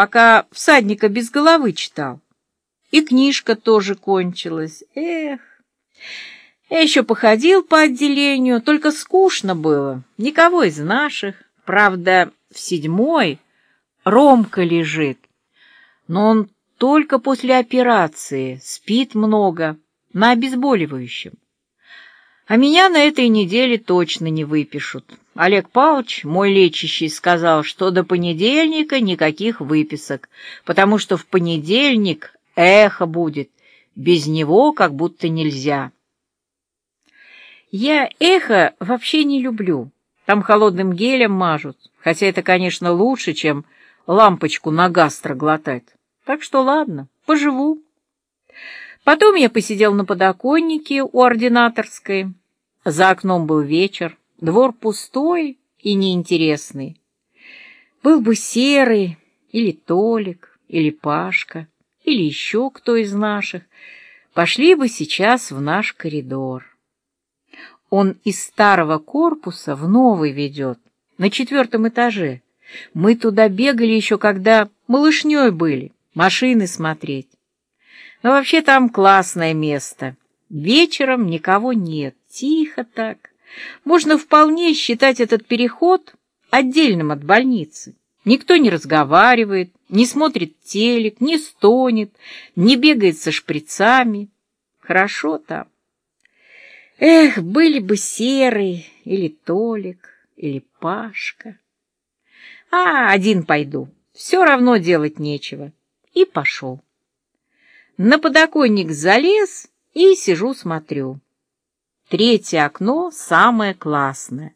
пока всадника без головы читал. И книжка тоже кончилась. Эх! Я еще походил по отделению, только скучно было. Никого из наших. Правда, в седьмой Ромка лежит. Но он только после операции, спит много, на обезболивающем. А меня на этой неделе точно не выпишут. Олег Павлович, мой лечащий, сказал, что до понедельника никаких выписок, потому что в понедельник эхо будет, без него как будто нельзя. Я эхо вообще не люблю. Там холодным гелем мажут, хотя это, конечно, лучше, чем лампочку на гастро глотать. Так что ладно, поживу. Потом я посидел на подоконнике у ординаторской. За окном был вечер, двор пустой и неинтересный. Был бы Серый, или Толик, или Пашка, или еще кто из наших, пошли бы сейчас в наш коридор. Он из старого корпуса в новый ведет, на четвертом этаже. Мы туда бегали еще, когда малышней были, машины смотреть. Но вообще там классное место. Вечером никого нет, тихо так. Можно вполне считать этот переход отдельным от больницы. Никто не разговаривает, не смотрит телек, не стонет, не бегает со шприцами. Хорошо там. Эх, были бы Серый или Толик или Пашка. А, один пойду, все равно делать нечего. И пошел. На подоконник залез и сижу смотрю. Третье окно самое классное.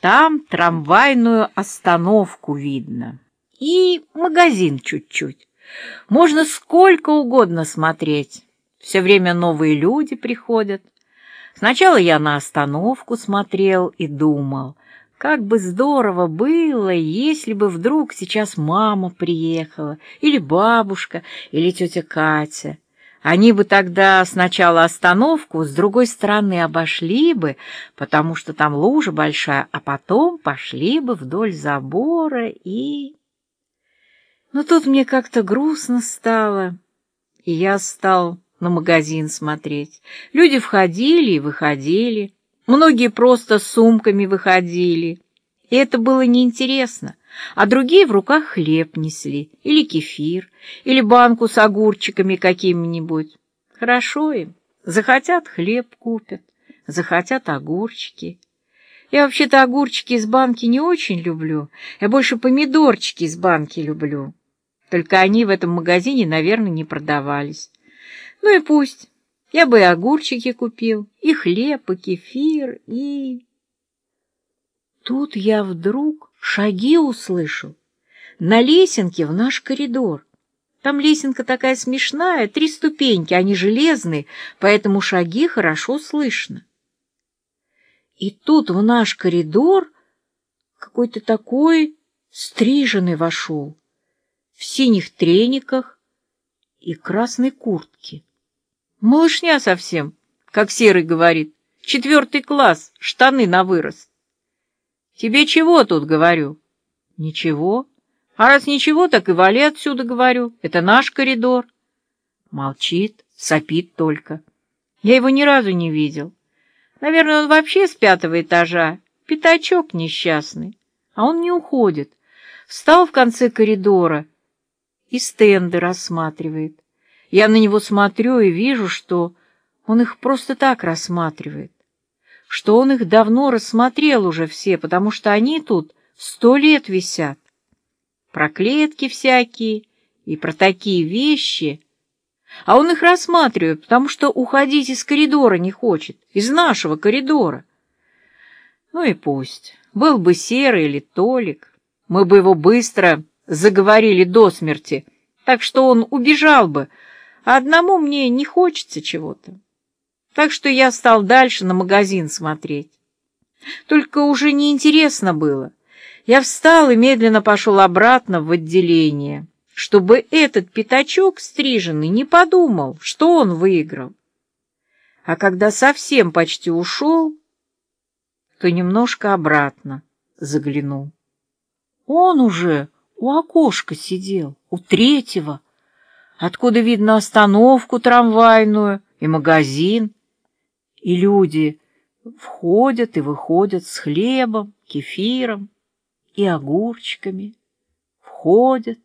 Там трамвайную остановку видно. И магазин чуть-чуть. Можно сколько угодно смотреть. Все время новые люди приходят. Сначала я на остановку смотрел и думал, как бы здорово было, если бы вдруг сейчас мама приехала, или бабушка, или тетя Катя. Они бы тогда сначала остановку с другой стороны обошли бы, потому что там лужа большая, а потом пошли бы вдоль забора и... Но тут мне как-то грустно стало, и я стал на магазин смотреть. Люди входили и выходили, многие просто с сумками выходили, и это было неинтересно а другие в руках хлеб несли, или кефир, или банку с огурчиками какими-нибудь. Хорошо им. Захотят — хлеб купят, захотят — огурчики. Я вообще-то огурчики из банки не очень люблю, я больше помидорчики из банки люблю. Только они в этом магазине, наверное, не продавались. Ну и пусть. Я бы и огурчики купил, и хлеб, и кефир, и... Тут я вдруг шаги услышал на лесенке в наш коридор. Там лесенка такая смешная, три ступеньки, они железные, поэтому шаги хорошо слышно. И тут в наш коридор какой-то такой стриженный вошел, в синих трениках и красной куртке. Малышня совсем, как Серый говорит, четвертый класс, штаны на вырост. «Тебе чего тут, говорю?» «Ничего. А раз ничего, так и вали отсюда, говорю. Это наш коридор». Молчит, сопит только. Я его ни разу не видел. Наверное, он вообще с пятого этажа. Пятачок несчастный. А он не уходит. Встал в конце коридора и стенды рассматривает. Я на него смотрю и вижу, что он их просто так рассматривает что он их давно рассмотрел уже все, потому что они тут сто лет висят. Про клетки всякие и про такие вещи. А он их рассматривает, потому что уходить из коридора не хочет, из нашего коридора. Ну и пусть. Был бы Серый или Толик, мы бы его быстро заговорили до смерти, так что он убежал бы, а одному мне не хочется чего-то так что я стал дальше на магазин смотреть. Только уже неинтересно было. Я встал и медленно пошел обратно в отделение, чтобы этот пятачок стриженный не подумал, что он выиграл. А когда совсем почти ушел, то немножко обратно заглянул. Он уже у окошка сидел, у третьего, откуда видно остановку трамвайную и магазин, и люди входят и выходят с хлебом, кефиром и огурчиками, входят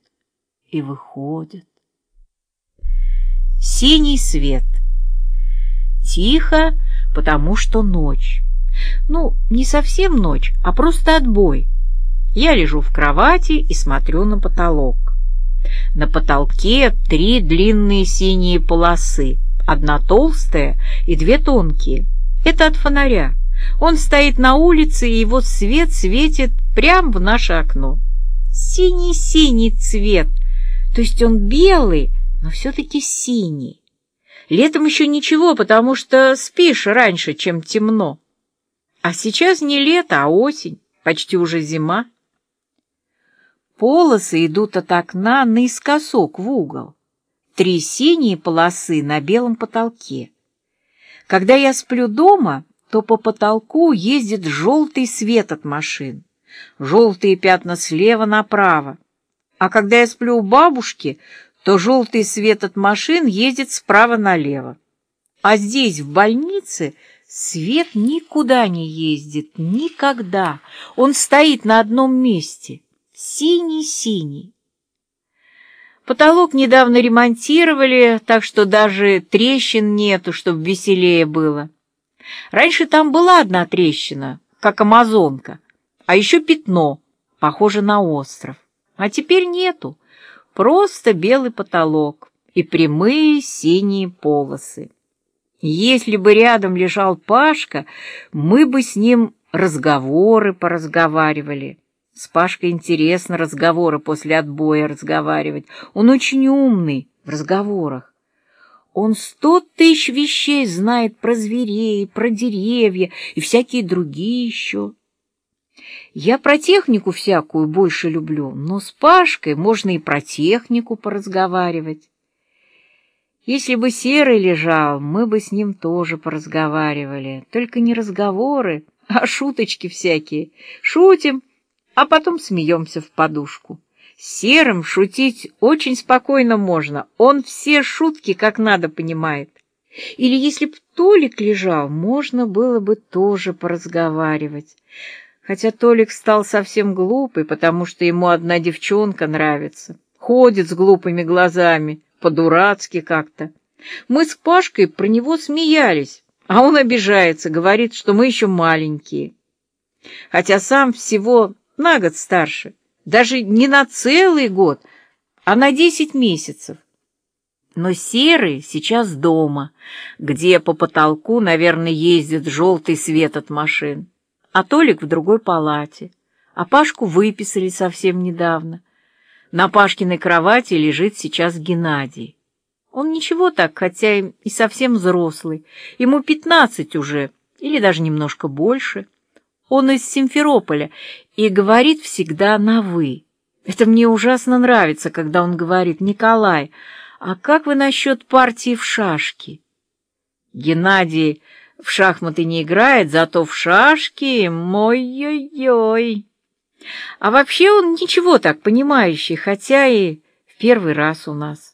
и выходят. Синий свет. Тихо, потому что ночь. Ну, не совсем ночь, а просто отбой. Я лежу в кровати и смотрю на потолок. На потолке три длинные синие полосы, одна толстая и две тонкие. Это от фонаря. Он стоит на улице, и его свет светит прямо в наше окно. Синий-синий цвет, то есть он белый, но все-таки синий. Летом еще ничего, потому что спишь раньше, чем темно. А сейчас не лето, а осень, почти уже зима. Полосы идут от окна наискосок в угол. Три синие полосы на белом потолке. Когда я сплю дома, то по потолку ездит желтый свет от машин. Желтые пятна слева направо. А когда я сплю у бабушки, то желтый свет от машин ездит справа налево. А здесь, в больнице, свет никуда не ездит, никогда. Он стоит на одном месте, синий-синий. Потолок недавно ремонтировали, так что даже трещин нету, чтобы веселее было. Раньше там была одна трещина, как амазонка, а еще пятно, похоже на остров. А теперь нету. Просто белый потолок и прямые синие полосы. Если бы рядом лежал Пашка, мы бы с ним разговоры поразговаривали. С Пашкой интересно разговоры после отбоя разговаривать. Он очень умный в разговорах. Он сто тысяч вещей знает про зверей, про деревья и всякие другие еще. Я про технику всякую больше люблю, но с Пашкой можно и про технику поразговаривать. Если бы Серый лежал, мы бы с ним тоже поразговаривали. Только не разговоры, а шуточки всякие. Шутим, а потом смеемся в подушку. Серым шутить очень спокойно можно. Он все шутки как надо понимает. Или если б Толик лежал, можно было бы тоже поразговаривать хотя Толик стал совсем глупый, потому что ему одна девчонка нравится. Ходит с глупыми глазами, по-дурацки как-то. Мы с Пашкой про него смеялись, а он обижается, говорит, что мы еще маленькие. Хотя сам всего на год старше, даже не на целый год, а на десять месяцев. Но Серый сейчас дома, где по потолку, наверное, ездит желтый свет от машин а Толик в другой палате, а Пашку выписали совсем недавно. На Пашкиной кровати лежит сейчас Геннадий. Он ничего так, хотя и совсем взрослый, ему пятнадцать уже, или даже немножко больше. Он из Симферополя и говорит всегда на «вы». Это мне ужасно нравится, когда он говорит «Николай, а как вы насчет партии в шашки?» Геннадий в шахматы не играет, зато в шашки, мой-ой-ой. А вообще он ничего так понимающий, хотя и в первый раз у нас.